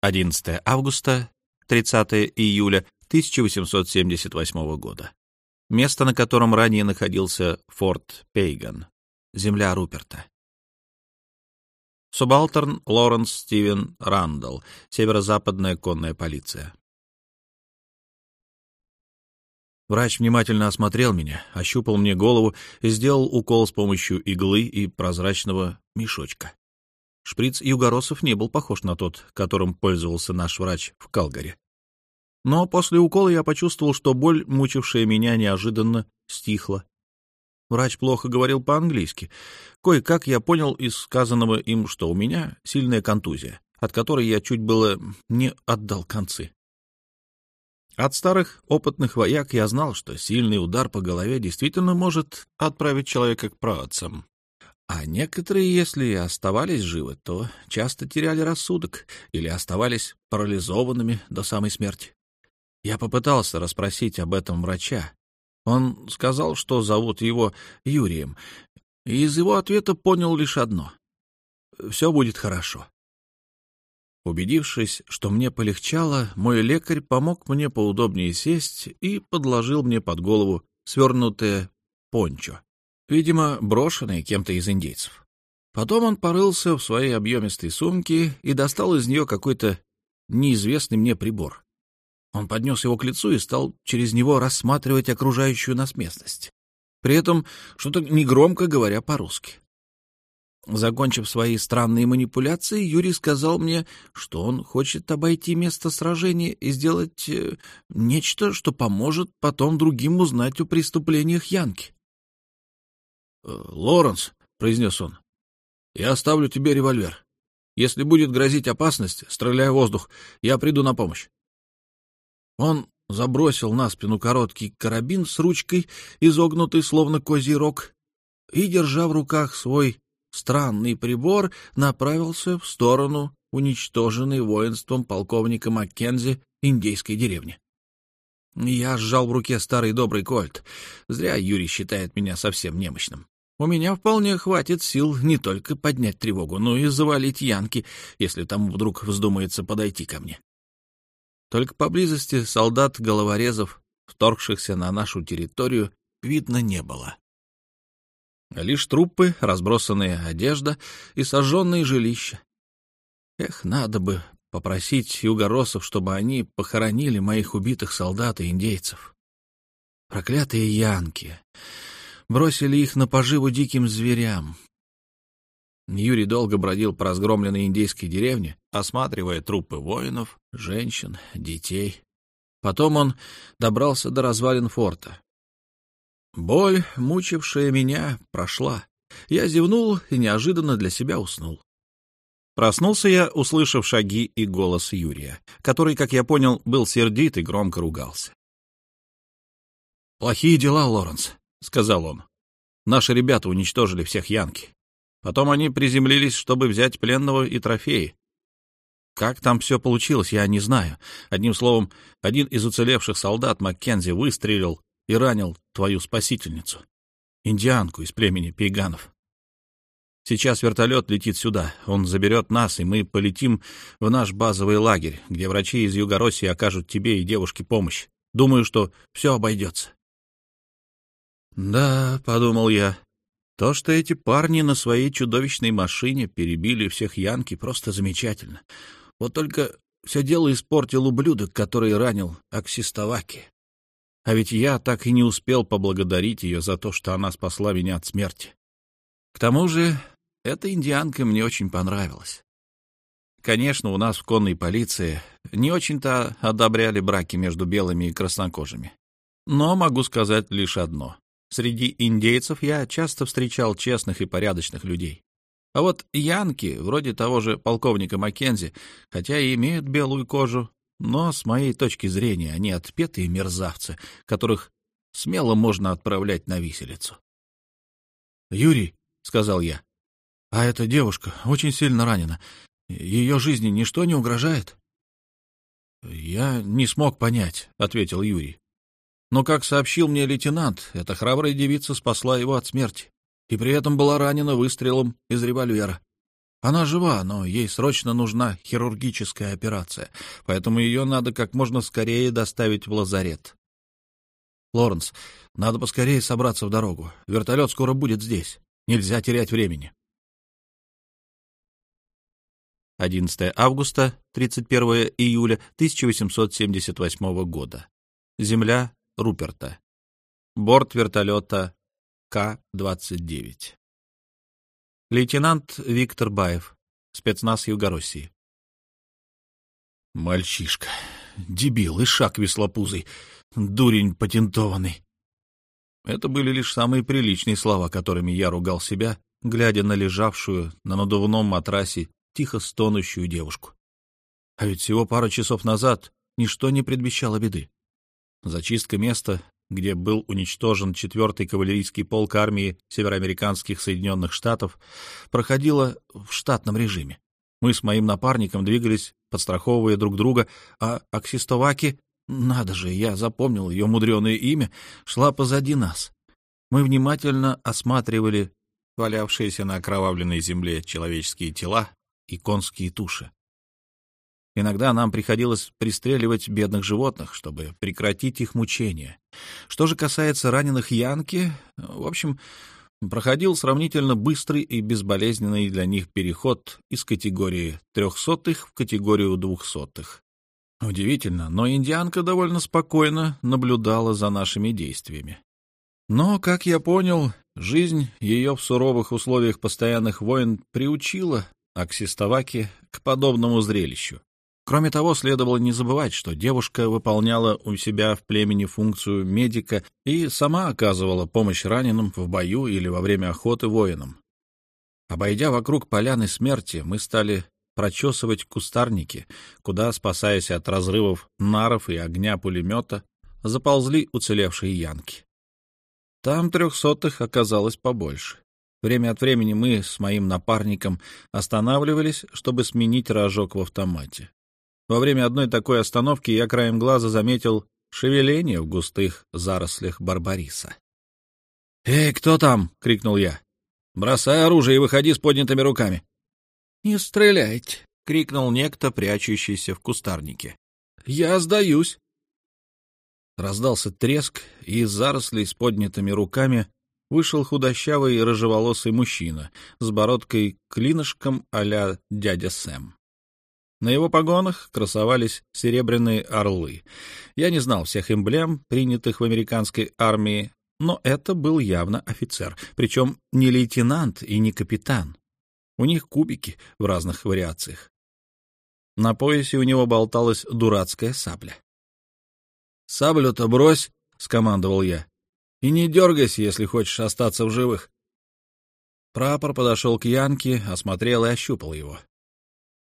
11 августа, 30 июля 1878 года. Место, на котором ранее находился форт Пейган, земля Руперта. Субалтерн Лоренс Стивен Рандall, северо-западная конная полиция. Врач внимательно осмотрел меня, ощупал мне голову и сделал укол с помощью иглы и прозрачного мешочка. Шприц Югоросов не был похож на тот, которым пользовался наш врач в Калгаре. Но после укола я почувствовал, что боль, мучившая меня, неожиданно стихла. Врач плохо говорил по-английски. Кое-как я понял из сказанного им, что у меня сильная контузия, от которой я чуть было не отдал концы. От старых опытных вояк я знал, что сильный удар по голове действительно может отправить человека к праотцам. А некоторые, если оставались живы, то часто теряли рассудок или оставались парализованными до самой смерти. Я попытался расспросить об этом врача. Он сказал, что зовут его Юрием, и из его ответа понял лишь одно — все будет хорошо. Убедившись, что мне полегчало, мой лекарь помог мне поудобнее сесть и подложил мне под голову свернутое пончо, видимо, брошенное кем-то из индейцев. Потом он порылся в своей объемистой сумке и достал из нее какой-то неизвестный мне прибор. Он поднес его к лицу и стал через него рассматривать окружающую нас местность, при этом что-то негромко говоря по-русски. Закончив свои странные манипуляции, Юрий сказал мне, что он хочет обойти место сражения и сделать э, нечто, что поможет потом другим узнать о преступлениях Янки. «Э, — Лоренс, — произнес он, — я оставлю тебе револьвер. Если будет грозить опасность, стреляй в воздух, я приду на помощь. Он забросил на спину короткий карабин с ручкой, изогнутый словно козий рог, и, держа в руках свой странный прибор направился в сторону уничтоженной воинством полковника Маккензи индейской деревни. Я сжал в руке старый добрый кольт. Зря Юрий считает меня совсем немощным. У меня вполне хватит сил не только поднять тревогу, но и завалить Янки, если тому вдруг вздумается подойти ко мне. Только поблизости солдат-головорезов, вторгшихся на нашу территорию, видно не было. Лишь трупы, разбросанная одежда и сожженные жилища. Эх, надо бы попросить югоросов, чтобы они похоронили моих убитых солдат и индейцев. Проклятые янки! Бросили их на поживу диким зверям. Юрий долго бродил по разгромленной индейской деревне, осматривая трупы воинов, женщин, детей. Потом он добрался до развалин форта. Боль, мучившая меня, прошла. Я зевнул и неожиданно для себя уснул. Проснулся я, услышав шаги и голос Юрия, который, как я понял, был сердит и громко ругался. «Плохие дела, Лоренс», — сказал он. «Наши ребята уничтожили всех янки. Потом они приземлились, чтобы взять пленного и трофеи. Как там все получилось, я не знаю. Одним словом, один из уцелевших солдат Маккензи выстрелил и ранил твою спасительницу, индианку из племени пейганов. Сейчас вертолет летит сюда, он заберет нас, и мы полетим в наш базовый лагерь, где врачи из Юго-России окажут тебе и девушке помощь. Думаю, что все обойдется. «Да», — подумал я, — «то, что эти парни на своей чудовищной машине перебили всех янки, просто замечательно. Вот только все дело испортил ублюдок, который ранил Аксистоваки. А ведь я так и не успел поблагодарить ее за то, что она спасла меня от смерти. К тому же, эта индианка мне очень понравилась. Конечно, у нас в конной полиции не очень-то одобряли браки между белыми и краснокожими. Но могу сказать лишь одно. Среди индейцев я часто встречал честных и порядочных людей. А вот янки, вроде того же полковника Маккензи, хотя и имеют белую кожу, но, с моей точки зрения, они отпетые мерзавцы, которых смело можно отправлять на виселицу. — Юрий, — сказал я, — а эта девушка очень сильно ранена. Ее жизни ничто не угрожает? — Я не смог понять, — ответил Юрий. Но, как сообщил мне лейтенант, эта храбрая девица спасла его от смерти и при этом была ранена выстрелом из револьвера. Она жива, но ей срочно нужна хирургическая операция, поэтому ее надо как можно скорее доставить в лазарет. Лоренс, надо поскорее собраться в дорогу. Вертолет скоро будет здесь. Нельзя терять времени. 11 августа, 31 июля 1878 года. Земля Руперта. Борт вертолета К-29. Лейтенант Виктор Баев, спецназ Югороссии. Мальчишка, дебил и шаг веслопузый, дурень патентованный. Это были лишь самые приличные слова, которыми я ругал себя, глядя на лежавшую на надувном матрасе тихо стонущую девушку. А ведь всего пару часов назад ничто не предвещало беды. Зачистка места, где был уничтожен 4-й кавалерийский полк армии североамериканских Соединенных Штатов, проходила в штатном режиме. Мы с моим напарником двигались, подстраховывая друг друга, а Аксистоваки, надо же, я запомнил ее мудреное имя, шла позади нас. Мы внимательно осматривали валявшиеся на окровавленной земле человеческие тела, и конские туши. Иногда нам приходилось пристреливать бедных животных, чтобы прекратить их мучения. Что же касается раненых Янки, в общем, проходил сравнительно быстрый и безболезненный для них переход из категории трехсотых в категорию двухсотых. Удивительно, но индианка довольно спокойно наблюдала за нашими действиями. Но, как я понял, жизнь ее в суровых условиях постоянных войн приучила Аксистоваки к подобному зрелищу. Кроме того, следовало не забывать, что девушка выполняла у себя в племени функцию медика и сама оказывала помощь раненым в бою или во время охоты воинам. Обойдя вокруг поляны смерти, мы стали прочесывать кустарники, куда, спасаясь от разрывов наров и огня пулемета, заползли уцелевшие янки. Там трехсотых оказалось побольше. Время от времени мы с моим напарником останавливались, чтобы сменить рожок в автомате. Во время одной такой остановки я краем глаза заметил шевеление в густых зарослях барбариса. «Эй, кто там?» — крикнул я. «Бросай оружие и выходи с поднятыми руками». «Не стреляйте!» — крикнул некто, прячущийся в кустарнике. «Я сдаюсь!» Раздался треск, и из зарослей с поднятыми руками вышел худощавый рыжеволосый мужчина с бородкой-клинышком а дядя Сэм. На его погонах красовались серебряные орлы. Я не знал всех эмблем, принятых в американской армии, но это был явно офицер, причем не лейтенант и не капитан. У них кубики в разных вариациях. На поясе у него болталась дурацкая сабля. «Саблю-то брось!» — скомандовал я. И не дергайся, если хочешь остаться в живых. Прапор подошел к Янке, осмотрел и ощупал его.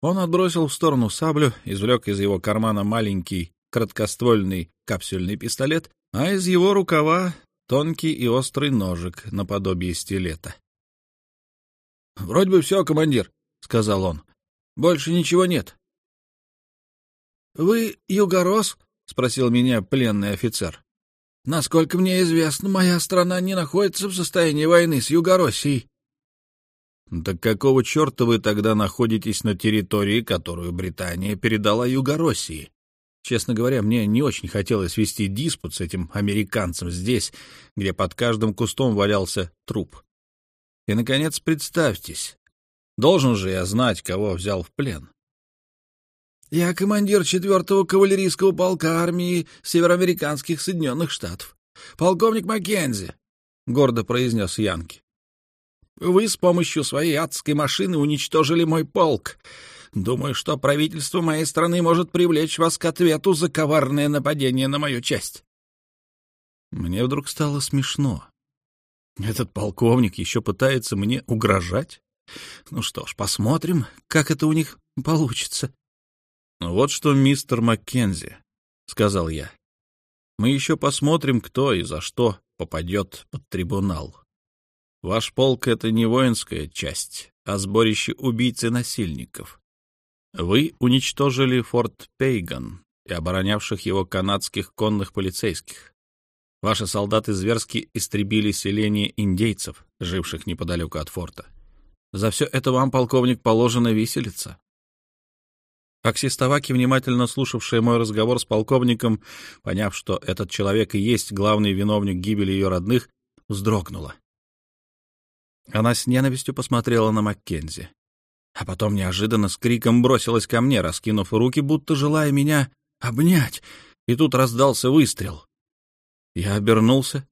Он отбросил в сторону саблю, извлек из его кармана маленький краткоствольный капсюльный пистолет, а из его рукава тонкий и острый ножик наподобие стилета. — Вроде бы все, командир, — сказал он. — Больше ничего нет. — Вы югорос? — спросил меня пленный офицер. Насколько мне известно, моя страна не находится в состоянии войны с Югороссией. Так какого черта вы тогда находитесь на территории, которую Британия передала Югороссии? Честно говоря, мне не очень хотелось вести диспут с этим американцем здесь, где под каждым кустом валялся труп. И, наконец, представьтесь. Должен же я знать, кого взял в плен. Я командир 4-го кавалерийского полка армии североамериканских Соединенных Штатов. Полковник Маккензи, — гордо произнес Янки. Вы с помощью своей адской машины уничтожили мой полк. Думаю, что правительство моей страны может привлечь вас к ответу за коварное нападение на мою часть. Мне вдруг стало смешно. Этот полковник еще пытается мне угрожать? Ну что ж, посмотрим, как это у них получится. «Вот что, мистер Маккензи», — сказал я. «Мы еще посмотрим, кто и за что попадет под трибунал. Ваш полк — это не воинская часть, а сборище убийц и насильников. Вы уничтожили форт Пейган и оборонявших его канадских конных полицейских. Ваши солдаты зверски истребили селение индейцев, живших неподалеку от форта. За все это вам, полковник, положено виселица. Аксистоваки, внимательно слушавшая мой разговор с полковником, поняв, что этот человек и есть главный виновник гибели ее родных, вздрогнула. Она с ненавистью посмотрела на Маккензи, а потом неожиданно с криком бросилась ко мне, раскинув руки, будто желая меня обнять, и тут раздался выстрел. Я обернулся.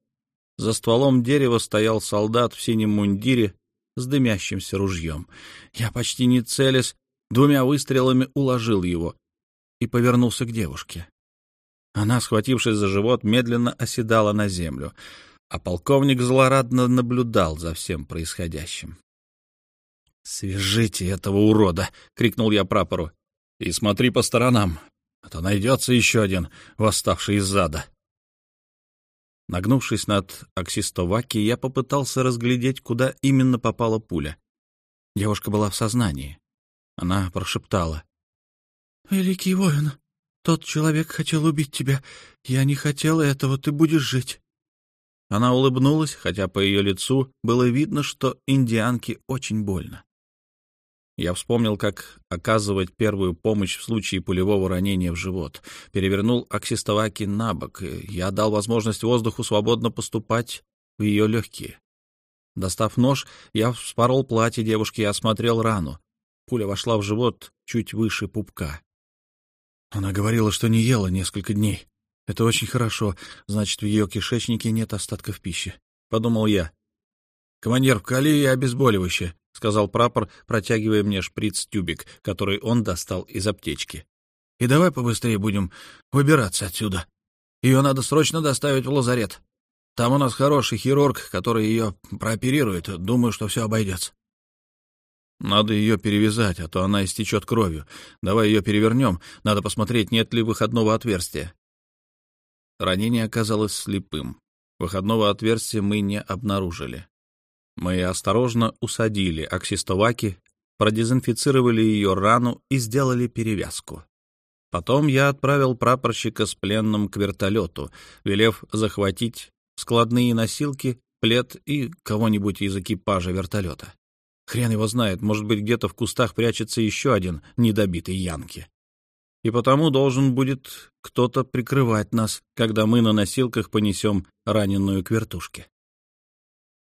За стволом дерева стоял солдат в синем мундире с дымящимся ружьем. Я почти не целясь, двумя выстрелами уложил его и повернулся к девушке. Она, схватившись за живот, медленно оседала на землю, а полковник злорадно наблюдал за всем происходящим. «Свяжите этого урода!» — крикнул я прапору. «И смотри по сторонам, а то найдется еще один, восставший из зада». Нагнувшись над Аксистоваки, я попытался разглядеть, куда именно попала пуля. Девушка была в сознании. Она прошептала. «Великий воин, тот человек хотел убить тебя. Я не хотела этого, ты будешь жить». Она улыбнулась, хотя по ее лицу было видно, что индианке очень больно. Я вспомнил, как оказывать первую помощь в случае пулевого ранения в живот. Перевернул Аксистоваки на бок. Я дал возможность воздуху свободно поступать в ее легкие. Достав нож, я вспорол платье девушки и осмотрел рану. Пуля вошла в живот чуть выше пупка. Она говорила, что не ела несколько дней. Это очень хорошо, значит, в ее кишечнике нет остатков пищи. Подумал я. «Командир, вкали и обезболивающее», — сказал прапор, протягивая мне шприц-тюбик, который он достал из аптечки. «И давай побыстрее будем выбираться отсюда. Ее надо срочно доставить в лазарет. Там у нас хороший хирург, который ее прооперирует. Думаю, что все обойдется». «Надо ее перевязать, а то она истечет кровью. Давай ее перевернем. Надо посмотреть, нет ли выходного отверстия». Ранение оказалось слепым. Выходного отверстия мы не обнаружили. Мы осторожно усадили Аксистоваки, продезинфицировали ее рану и сделали перевязку. Потом я отправил прапорщика с пленным к вертолету, велев захватить складные носилки, плед и кого-нибудь из экипажа вертолета. Хрен его знает, может быть, где-то в кустах прячется еще один недобитый Янки. И потому должен будет кто-то прикрывать нас, когда мы на носилках понесем раненую к вертушке.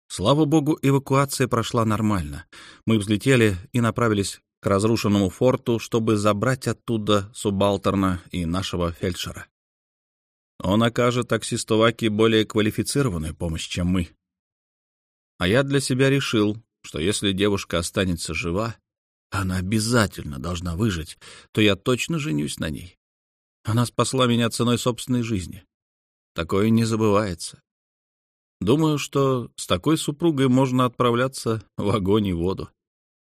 Слава богу, эвакуация прошла нормально. Мы взлетели и направились к разрушенному форту, чтобы забрать оттуда субалтерна и нашего фельдшера. Он окажет таксистоваке более квалифицированную помощь, чем мы. А я для себя решил, что если девушка останется жива, она обязательно должна выжить, то я точно женюсь на ней. Она спасла меня ценой собственной жизни. Такое не забывается. Думаю, что с такой супругой можно отправляться в огонь и воду.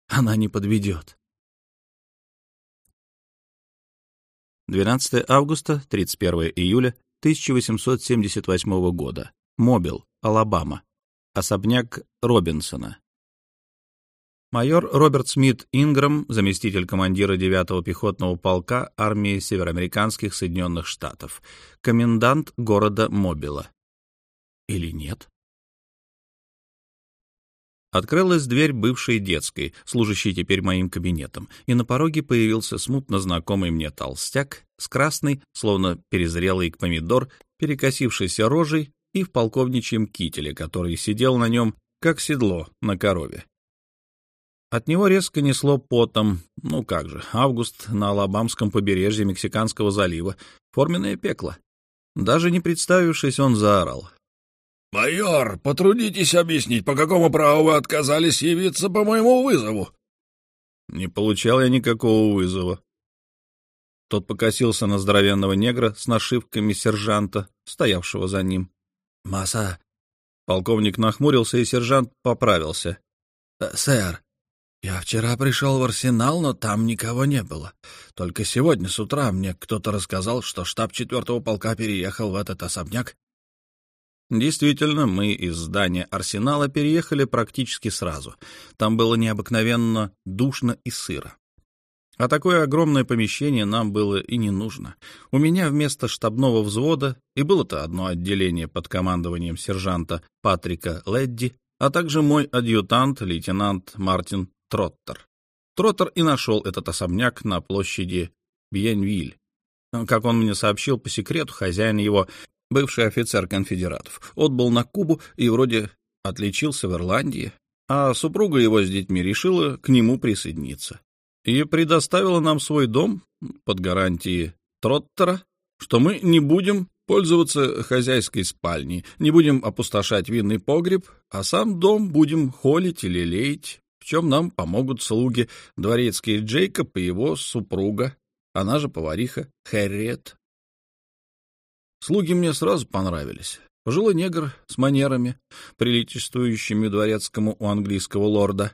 Она не подведет. 12 августа, 31 июля 1878 года. Мобил, Алабама. Особняк Робинсона. Майор Роберт Смит Инграм, заместитель командира 9-го пехотного полка армии североамериканских Соединенных Штатов, комендант города Мобила или нет? Открылась дверь бывшей детской, служащей теперь моим кабинетом, и на пороге появился смутно знакомый мне толстяк с красной, словно перезрелый помидор, перекосившейся рожей и в полковничьем кителе, который сидел на нем, как седло на корове. От него резко несло потом, ну как же, август на Алабамском побережье Мексиканского залива, форменное пекло. Даже не представившись, он заорал. «Майор, потрудитесь объяснить, по какому праву вы отказались явиться по моему вызову?» Не получал я никакого вызова. Тот покосился на здоровенного негра с нашивками сержанта, стоявшего за ним. «Масса!» Полковник нахмурился, и сержант поправился. «Э, «Сэр, я вчера пришел в арсенал, но там никого не было. Только сегодня с утра мне кто-то рассказал, что штаб четвертого полка переехал в этот особняк Действительно, мы из здания арсенала переехали практически сразу. Там было необыкновенно душно и сыро. А такое огромное помещение нам было и не нужно. У меня вместо штабного взвода, и было-то одно отделение под командованием сержанта Патрика Ледди, а также мой адъютант, лейтенант Мартин Троттер. Троттер и нашел этот особняк на площади Бьенвиль. Как он мне сообщил по секрету, хозяин его, бывший офицер конфедератов, отбыл на Кубу и вроде отличился в Ирландии, а супруга его с детьми решила к нему присоединиться и предоставила нам свой дом под гарантией Троттера, что мы не будем пользоваться хозяйской спальней, не будем опустошать винный погреб, а сам дом будем холить или леять, чем нам помогут слуги дворецкий Джейкоб и его супруга, она же повариха Хэрриет. Слуги мне сразу понравились. Пожилой негр с манерами, приличествующими дворецкому у английского лорда,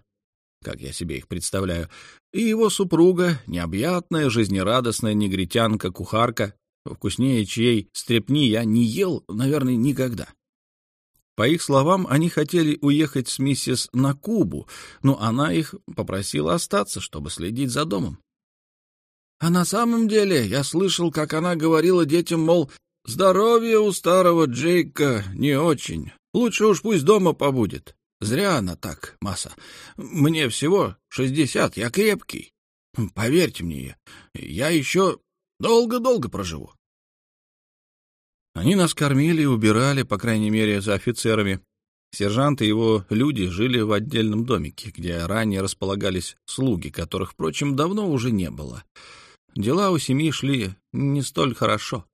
как я себе их представляю, и его супруга, необъятная, жизнерадостная негритянка-кухарка, вкуснее чьей стрепни я не ел, наверное, никогда. По их словам, они хотели уехать с миссис на Кубу, но она их попросила остаться, чтобы следить за домом. А на самом деле я слышал, как она говорила детям, мол, здоровье у старого Джейка не очень. Лучше уж пусть дома побудет. Зря она так, масса. Мне всего шестьдесят, я крепкий. Поверьте мне, я еще долго-долго проживу. Они нас кормили и убирали, по крайней мере, за офицерами. Сержант и его люди жили в отдельном домике, где ранее располагались слуги, которых, впрочем, давно уже не было. Дела у семьи шли не столь хорошо,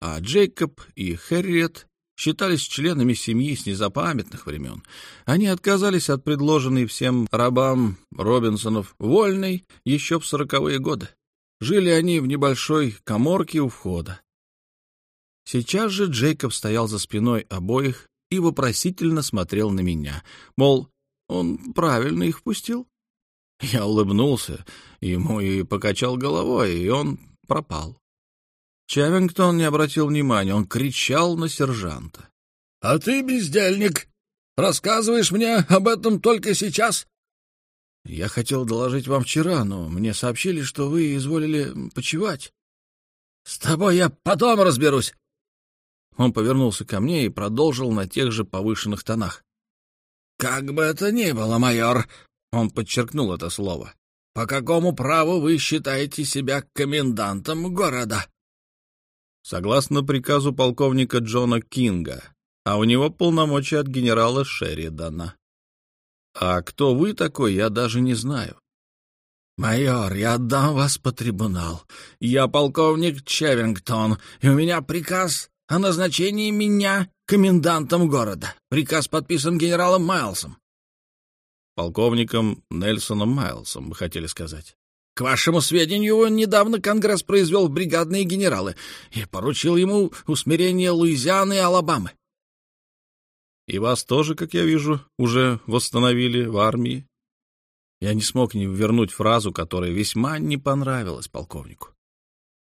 а Джейкоб и Хэрриет считались членами семьи с незапамятных времен. Они отказались от предложенной всем рабам Робинсонов вольной еще в сороковые годы. Жили они в небольшой коморке у входа. Сейчас же Джейкоб стоял за спиной обоих и вопросительно смотрел на меня, мол, он правильно их впустил. Я улыбнулся ему и покачал головой, и он пропал. Чавингтон не обратил внимания, он кричал на сержанта. — А ты, бездельник, рассказываешь мне об этом только сейчас? — Я хотел доложить вам вчера, но мне сообщили, что вы изволили почевать. — С тобой я потом разберусь. Он повернулся ко мне и продолжил на тех же повышенных тонах. — Как бы это ни было, майор, он подчеркнул это слово. «По какому праву вы считаете себя комендантом города?» Согласно приказу полковника Джона Кинга, а у него полномочия от генерала Шеридана. А кто вы такой, я даже не знаю. «Майор, я отдам вас по трибунал. Я полковник Чевингтон, и у меня приказ о назначении меня комендантом города. Приказ подписан генералом Майлсом полковником Нельсоном Майлсом, вы хотели сказать. К вашему сведению, недавно Конгресс произвел бригадные генералы и поручил ему усмирение Луизианы и Алабамы. И вас тоже, как я вижу, уже восстановили в армии. Я не смог не вернуть фразу, которая весьма не понравилась полковнику.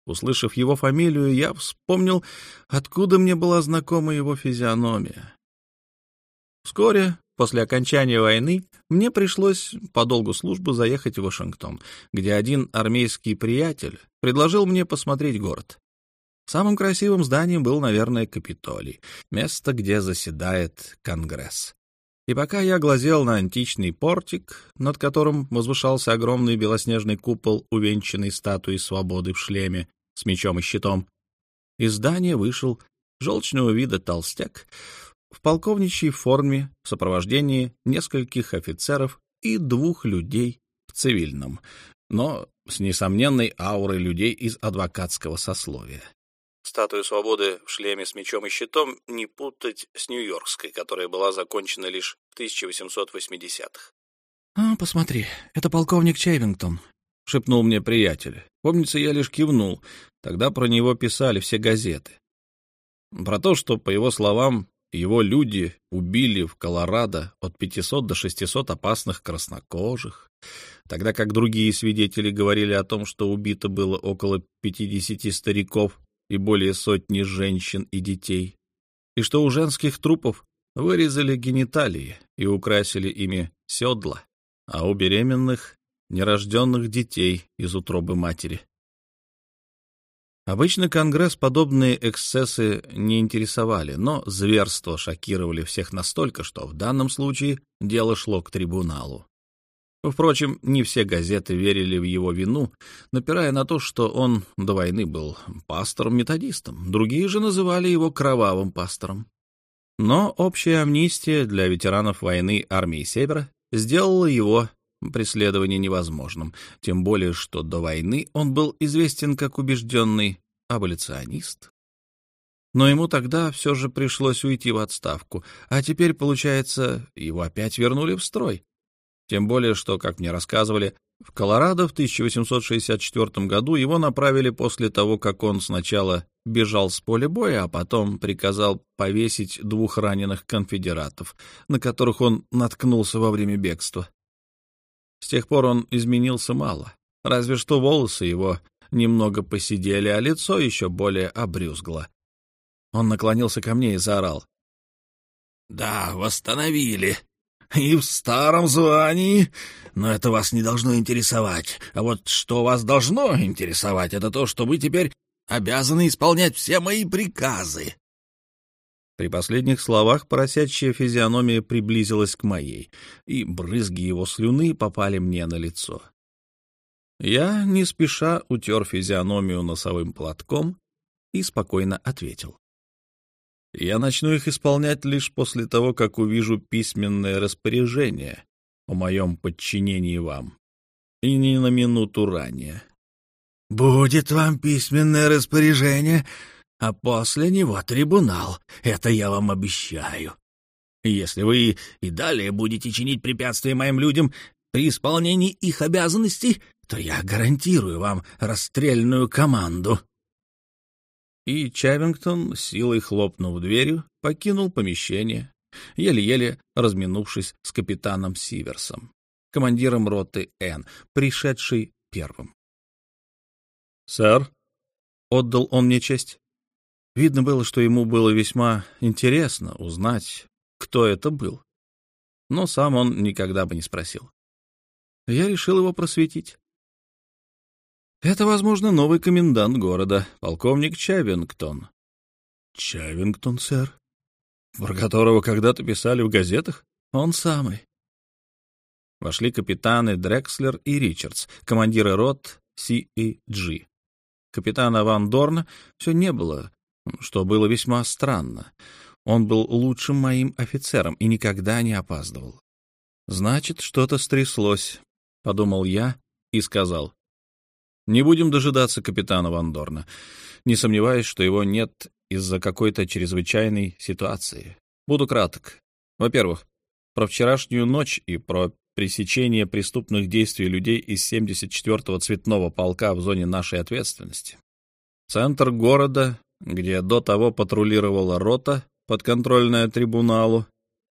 Услышав его фамилию, я вспомнил, откуда мне была знакома его физиономия. Вскоре После окончания войны мне пришлось по долгу службы заехать в Вашингтон, где один армейский приятель предложил мне посмотреть город. Самым красивым зданием был, наверное, Капитолий, место, где заседает Конгресс. И пока я глазел на античный портик, над которым возвышался огромный белоснежный купол, увенчанный статуей свободы в шлеме с мечом и щитом, из здания вышел желчного вида толстяк в полковничьей форме в сопровождении нескольких офицеров и двух людей в цивильном, но с несомненной аурой людей из адвокатского сословия. Статую свободы в шлеме с мечом и щитом не путать с нью-йоркской, которая была закончена лишь в 1880-х. «А, посмотри, это полковник Чейвингтон», — шепнул мне приятель. Помнится, я лишь кивнул. Тогда про него писали все газеты. Про то, что, по его словам, его люди убили в Колорадо от 500 до 600 опасных краснокожих, тогда как другие свидетели говорили о том, что убито было около 50 стариков и более сотни женщин и детей, и что у женских трупов вырезали гениталии и украсили ими седла, а у беременных — нерожденных детей из утробы матери. Обычно Конгресс подобные эксцессы не интересовали, но зверства шокировали всех настолько, что в данном случае дело шло к трибуналу. Впрочем, не все газеты верили в его вину, напирая на то, что он до войны был пастором-методистом, другие же называли его кровавым пастором. Но общая амнистия для ветеранов войны армии Севера сделала его преследование невозможным, тем более что до войны он был известен как убежденный аболиционист. Но ему тогда все же пришлось уйти в отставку, а теперь, получается, его опять вернули в строй. Тем более, что, как мне рассказывали, в Колорадо в 1864 году его направили после того, как он сначала бежал с поля боя, а потом приказал повесить двух раненых конфедератов, на которых он наткнулся во время бегства. С тех пор он изменился мало, разве что волосы его немного посидели, а лицо еще более обрюзгло. Он наклонился ко мне и заорал. — Да, восстановили. И в старом звании. Но это вас не должно интересовать. А вот что вас должно интересовать, это то, что вы теперь обязаны исполнять все мои приказы. При последних словах поросячья физиономия приблизилась к моей, и брызги его слюны попали мне на лицо. Я не спеша утер физиономию носовым платком и спокойно ответил. Я начну их исполнять лишь после того, как увижу письменное распоряжение о моем подчинении вам, и не на минуту ранее. — Будет вам письменное распоряжение а после него трибунал. Это я вам обещаю. Если вы и далее будете чинить препятствия моим людям при исполнении их обязанностей, то я гарантирую вам расстрельную команду». И Чавингтон, силой хлопнув дверью, покинул помещение, еле-еле разминувшись с капитаном Сиверсом, командиром роты Н, пришедший первым. «Сэр», — отдал он мне честь, Видно было, что ему было весьма интересно узнать, кто это был. Но сам он никогда бы не спросил. Я решил его просветить. Это, возможно, новый комендант города, полковник Чавингтон. Чавингтон, сэр? Про которого когда-то писали в газетах? Он самый. Вошли капитаны Дрекслер и Ричардс, командиры рот Си и Джи. Капитана Ван Дорна все не было, что было весьма странно. Он был лучшим моим офицером и никогда не опаздывал. «Значит, что-то стряслось», — подумал я и сказал. «Не будем дожидаться капитана Вандорна. Не сомневаюсь, что его нет из-за какой-то чрезвычайной ситуации. Буду краток. Во-первых, про вчерашнюю ночь и про пресечение преступных действий людей из 74-го цветного полка в зоне нашей ответственности. Центр города где до того патрулировала рота, подконтрольная трибуналу,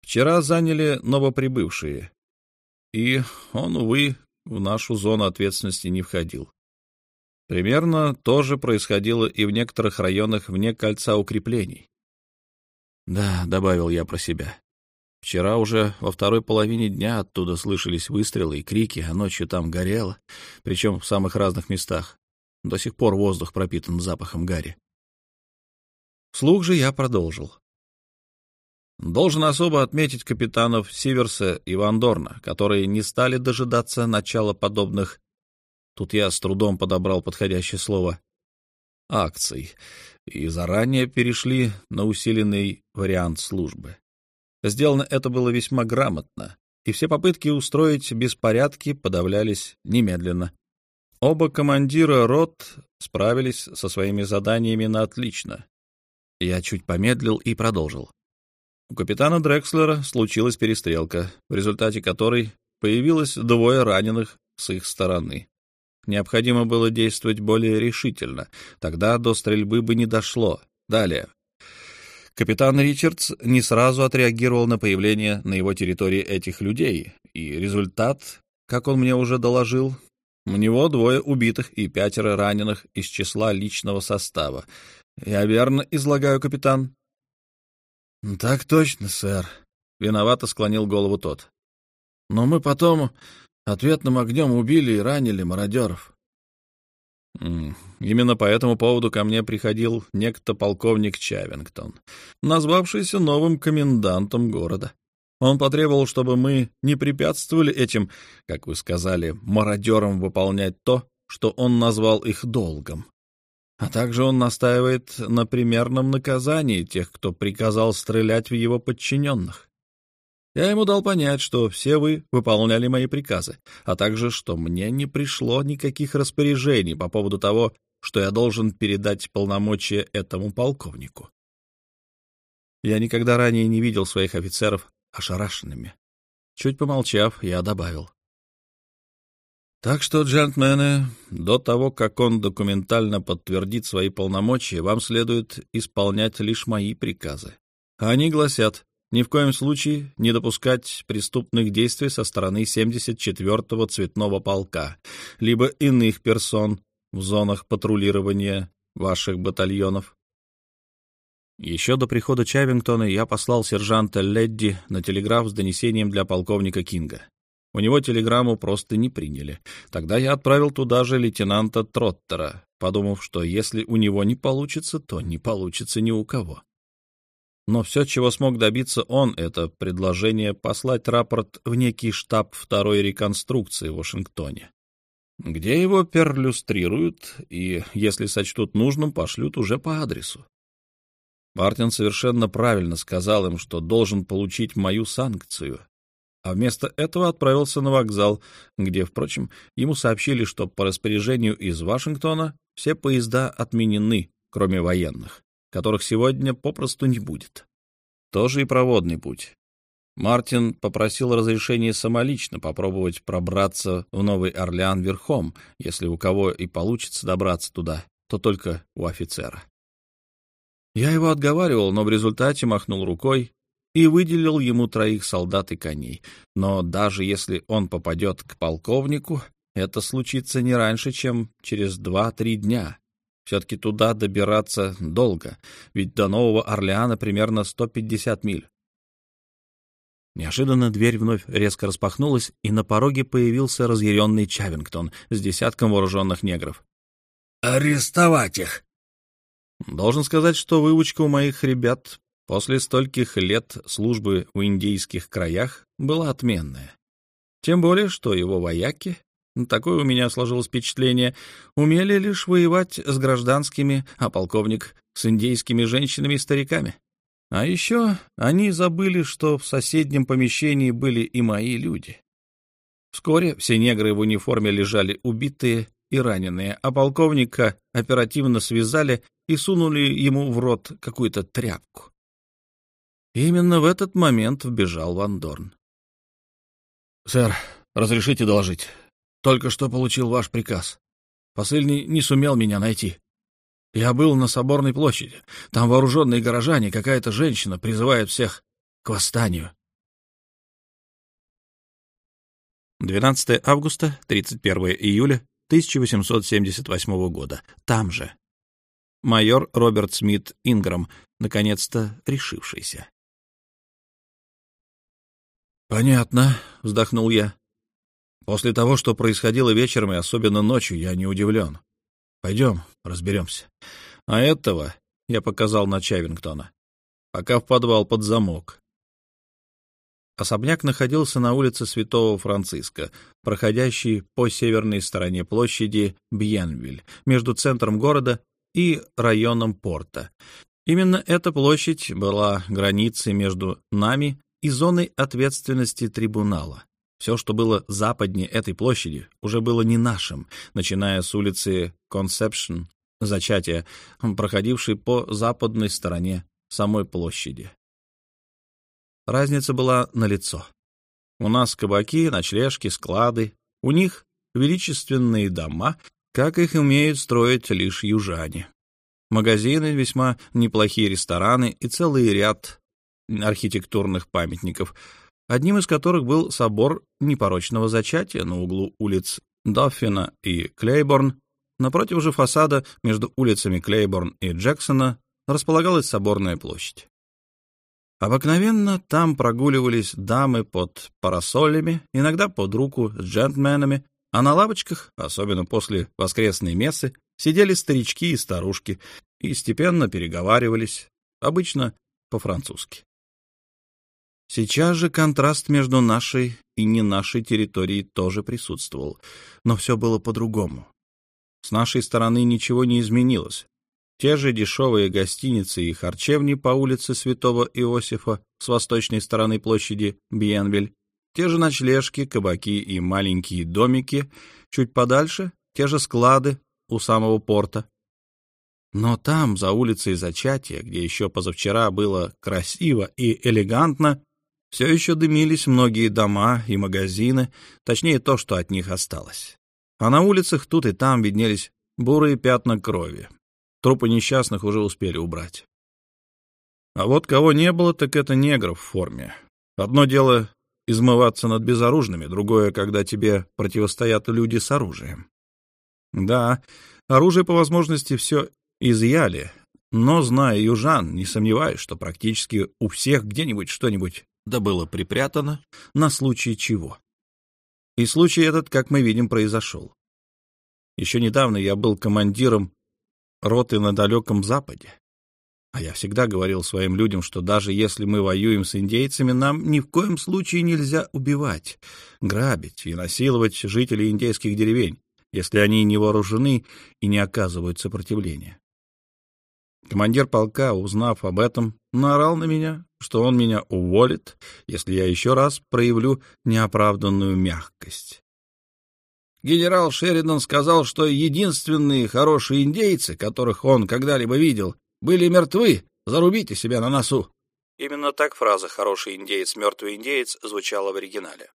вчера заняли новоприбывшие. И он, увы, в нашу зону ответственности не входил. Примерно то же происходило и в некоторых районах вне кольца укреплений. «Да», — добавил я про себя. Вчера уже во второй половине дня оттуда слышались выстрелы и крики, а ночью там горело, причем в самых разных местах. До сих пор воздух пропитан запахом гари. Слух же я продолжил. Должен особо отметить капитанов Сиверса и Вандорна, которые не стали дожидаться начала подобных, тут я с трудом подобрал подходящее слово, акций, и заранее перешли на усиленный вариант службы. Сделано это было весьма грамотно, и все попытки устроить беспорядки подавлялись немедленно. Оба командира рот справились со своими заданиями на отлично, я чуть помедлил и продолжил. У капитана Дрекслера случилась перестрелка, в результате которой появилось двое раненых с их стороны. Необходимо было действовать более решительно, тогда до стрельбы бы не дошло. Далее. Капитан Ричардс не сразу отреагировал на появление на его территории этих людей, и результат, как он мне уже доложил, у него двое убитых и пятеро раненых из числа личного состава, я верно излагаю, капитан? — Так точно, сэр. Виновато склонил голову тот. — Но мы потом ответным огнем убили и ранили мародеров. Именно по этому поводу ко мне приходил некто полковник Чавингтон, назвавшийся новым комендантом города. Он потребовал, чтобы мы не препятствовали этим, как вы сказали, мародерам выполнять то, что он назвал их долгом. А также он настаивает на примерном наказании тех, кто приказал стрелять в его подчиненных. Я ему дал понять, что все вы выполняли мои приказы, а также, что мне не пришло никаких распоряжений по поводу того, что я должен передать полномочия этому полковнику. Я никогда ранее не видел своих офицеров ошарашенными. Чуть помолчав, я добавил. Так что, джентльмены, до того, как он документально подтвердит свои полномочия, вам следует исполнять лишь мои приказы. Они гласят, ни в коем случае не допускать преступных действий со стороны 74-го цветного полка, либо иных персон в зонах патрулирования ваших батальонов. Еще до прихода Чавингтона я послал сержанта Ледди на телеграф с донесением для полковника Кинга. У него телеграмму просто не приняли. Тогда я отправил туда же лейтенанта Троттера, подумав, что если у него не получится, то не получится ни у кого. Но все, чего смог добиться он, это предложение послать рапорт в некий штаб второй реконструкции в Вашингтоне, где его перлюстрируют и, если сочтут нужным, пошлют уже по адресу. Мартин совершенно правильно сказал им, что должен получить мою санкцию, а вместо этого отправился на вокзал, где, впрочем, ему сообщили, что по распоряжению из Вашингтона все поезда отменены, кроме военных которых сегодня попросту не будет. Тоже и проводный путь. Мартин попросил разрешения самолично попробовать пробраться в Новый Орлеан верхом, если у кого и получится добраться туда, то только у офицера. Я его отговаривал, но в результате махнул рукой и выделил ему троих солдат и коней. Но даже если он попадет к полковнику, это случится не раньше, чем через два-три дня, все-таки туда добираться долго, ведь до Нового Орлеана примерно 150 миль. Неожиданно дверь вновь резко распахнулась, и на пороге появился разъяренный Чавингтон с десятком вооруженных негров. «Арестовать их!» Должен сказать, что выучка у моих ребят после стольких лет службы в индийских краях была отменная. Тем более, что его вояки Такое у меня сложилось впечатление. Умели лишь воевать с гражданскими, а полковник — с индейскими женщинами и стариками. А еще они забыли, что в соседнем помещении были и мои люди. Вскоре все негры в униформе лежали убитые и раненые, а полковника оперативно связали и сунули ему в рот какую-то тряпку. И именно в этот момент вбежал Ван Дорн. «Сэр, разрешите доложить?» Только что получил ваш приказ. Посыльный не сумел меня найти. Я был на Соборной площади. Там вооруженные горожане, какая-то женщина призывает всех к восстанию. 12 августа, 31 июля 1878 года. Там же. Майор Роберт Смит Инграм, наконец-то решившийся. «Понятно», — вздохнул я. После того, что происходило вечером и особенно ночью, я не удивлен. Пойдем, разберемся. А этого я показал на Чавингтона. Пока в подвал под замок. Особняк находился на улице Святого Франциска, проходящей по северной стороне площади Бьенвиль, между центром города и районом порта. Именно эта площадь была границей между нами и зоной ответственности трибунала. Все, что было западнее этой площади, уже было не нашим, начиная с улицы Conception, зачатия, проходившей по западной стороне самой площади. Разница была налицо. У нас кабаки, ночлежки, склады, у них величественные дома, как их умеют строить лишь южане. Магазины, весьма неплохие рестораны и целый ряд архитектурных памятников — одним из которых был собор непорочного зачатия на углу улиц Доффина и Клейборн. Напротив же фасада между улицами Клейборн и Джексона располагалась соборная площадь. Обыкновенно там прогуливались дамы под парасолями, иногда под руку с джентльменами, а на лавочках, особенно после воскресной мессы, сидели старички и старушки и степенно переговаривались, обычно по-французски. Сейчас же контраст между нашей и не нашей территорией тоже присутствовал, но все было по-другому. С нашей стороны ничего не изменилось. Те же дешевые гостиницы и харчевни по улице Святого Иосифа с восточной стороны площади Бьенвель, те же ночлежки, кабаки и маленькие домики, чуть подальше те же склады у самого порта. Но там, за улицей Зачатия, где еще позавчера было красиво и элегантно, все еще дымились многие дома и магазины, точнее то, что от них осталось. А на улицах тут и там виднелись бурые пятна крови. Трупы несчастных уже успели убрать. А вот кого не было, так это негров в форме. Одно дело измываться над безоружными, другое, когда тебе противостоят люди с оружием. Да, оружие по возможности все изъяли, но, зная южан, не сомневаюсь, что практически у всех где-нибудь что-нибудь да было припрятано на случай чего. И случай этот, как мы видим, произошел. Еще недавно я был командиром роты на далеком Западе. А я всегда говорил своим людям, что даже если мы воюем с индейцами, нам ни в коем случае нельзя убивать, грабить и насиловать жителей индейских деревень, если они не вооружены и не оказывают сопротивления. Командир полка, узнав об этом, наорал на меня, что он меня уволит, если я еще раз проявлю неоправданную мягкость. Генерал Шеридан сказал, что единственные хорошие индейцы, которых он когда-либо видел, были мертвы. Зарубите себя на носу. Именно так фраза «хороший индеец, мертвый индеец» звучала в оригинале.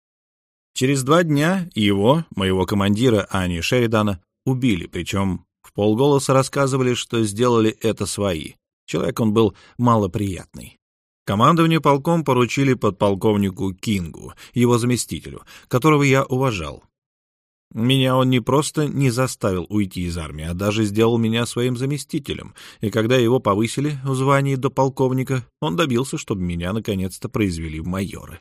Через два дня его, моего командира Ани Шеридана, убили, причем полголоса рассказывали, что сделали это свои. Человек он был малоприятный. Командование полком поручили подполковнику Кингу, его заместителю, которого я уважал. Меня он не просто не заставил уйти из армии, а даже сделал меня своим заместителем, и когда его повысили в звании до полковника, он добился, чтобы меня наконец-то произвели в майоры.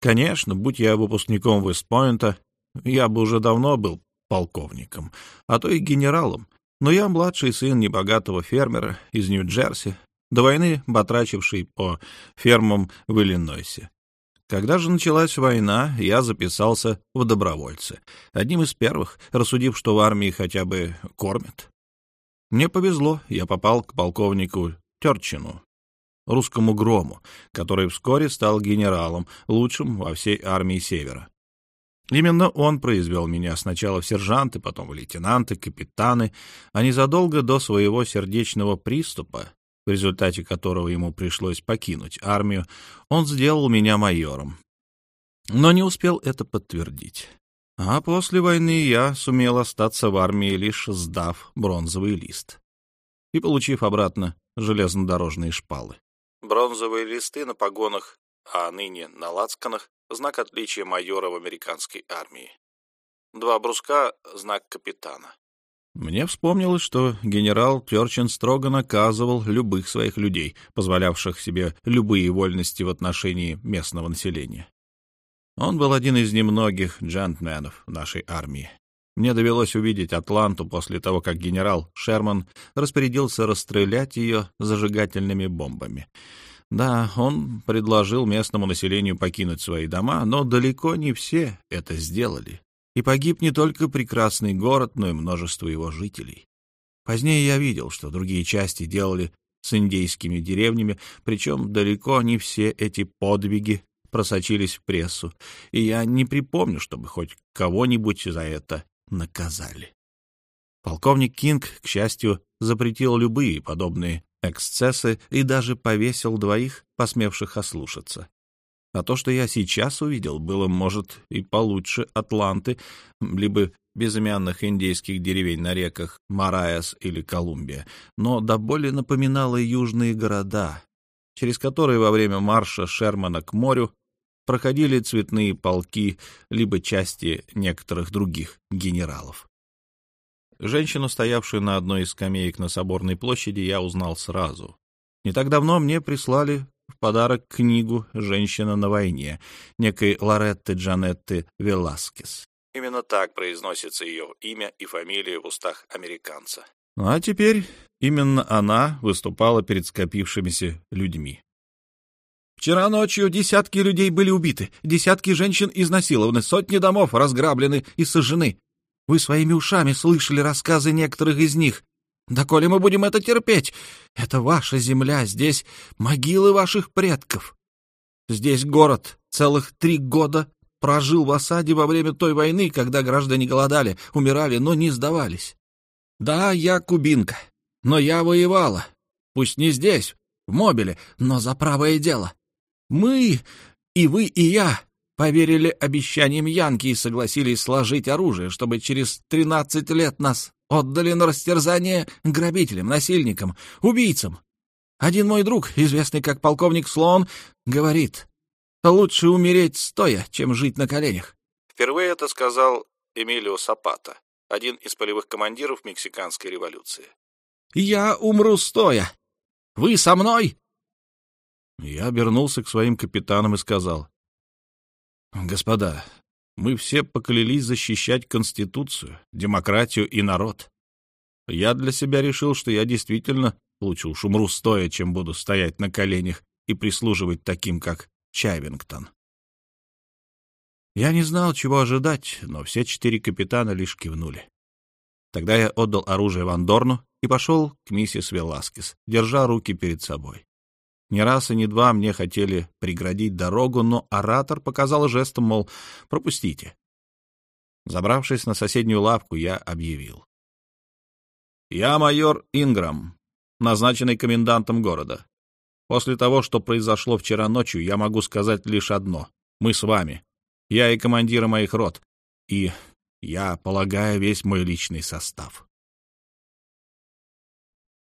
Конечно, будь я выпускником Вестпойнта, я бы уже давно был полковником, а то и генералом, но я младший сын небогатого фермера из Нью-Джерси, до войны батрачивший по фермам в Иллинойсе. Когда же началась война, я записался в добровольцы, одним из первых, рассудив, что в армии хотя бы кормят. Мне повезло, я попал к полковнику Терчину, русскому грому, который вскоре стал генералом, лучшим во всей армии Севера. Именно он произвел меня сначала в сержанты, потом в лейтенанты, капитаны, а незадолго до своего сердечного приступа, в результате которого ему пришлось покинуть армию, он сделал меня майором. Но не успел это подтвердить. А после войны я сумел остаться в армии, лишь сдав бронзовый лист и получив обратно железнодорожные шпалы. Бронзовые листы на погонах, а ныне на лацканах, знак отличия майора в американской армии. Два бруска — знак капитана. Мне вспомнилось, что генерал Терчин строго наказывал любых своих людей, позволявших себе любые вольности в отношении местного населения. Он был один из немногих джентльменов нашей армии. Мне довелось увидеть Атланту после того, как генерал Шерман распорядился расстрелять ее зажигательными бомбами. Да, он предложил местному населению покинуть свои дома, но далеко не все это сделали. И погиб не только прекрасный город, но и множество его жителей. Позднее я видел, что другие части делали с индейскими деревнями, причем далеко не все эти подвиги просочились в прессу, и я не припомню, чтобы хоть кого-нибудь за это наказали. Полковник Кинг, к счастью, запретил любые подобные эксцессы и даже повесил двоих, посмевших ослушаться. А то, что я сейчас увидел, было, может, и получше Атланты, либо безымянных индейских деревень на реках Мараяс или Колумбия, но до боли напоминало южные города, через которые во время марша Шермана к морю проходили цветные полки, либо части некоторых других генералов. Женщину, стоявшую на одной из скамеек на Соборной площади, я узнал сразу. Не так давно мне прислали в подарок книгу «Женщина на войне» некой Лоретты Джанетты Веласкес. Именно так произносится ее имя и фамилия в устах американца. Ну а теперь именно она выступала перед скопившимися людьми. Вчера ночью десятки людей были убиты, десятки женщин изнасилованы, сотни домов разграблены и сожжены. Вы своими ушами слышали рассказы некоторых из них. Да коли мы будем это терпеть? Это ваша земля, здесь могилы ваших предков. Здесь город целых три года прожил в осаде во время той войны, когда граждане голодали, умирали, но не сдавались. Да, я кубинка, но я воевала. Пусть не здесь, в Мобиле, но за правое дело. Мы, и вы, и я, поверили обещаниям Янки и согласились сложить оружие, чтобы через тринадцать лет нас отдали на растерзание грабителям, насильникам, убийцам. Один мой друг, известный как полковник Слоун, говорит, Лучше умереть стоя, чем жить на коленях. Впервые это сказал Эмилио Сапата, один из полевых командиров мексиканской революции. Я умру стоя. Вы со мной? Я обернулся к своим капитанам и сказал. Господа, мы все поклялись защищать Конституцию, демократию и народ. Я для себя решил, что я действительно лучше уж умру стоя, чем буду стоять на коленях и прислуживать таким, как Чайвингтон. Я не знал, чего ожидать, но все четыре капитана лишь кивнули. Тогда я отдал оружие Ван Дорну и пошел к миссис Веласкес, держа руки перед собой. Ни раз и ни два мне хотели преградить дорогу, но оратор показал жестом, мол, пропустите. Забравшись на соседнюю лавку, я объявил. «Я майор Инграм, назначенный комендантом города. После того, что произошло вчера ночью, я могу сказать лишь одно. Мы с вами. Я и командиры моих рот. И, я полагаю, весь мой личный состав.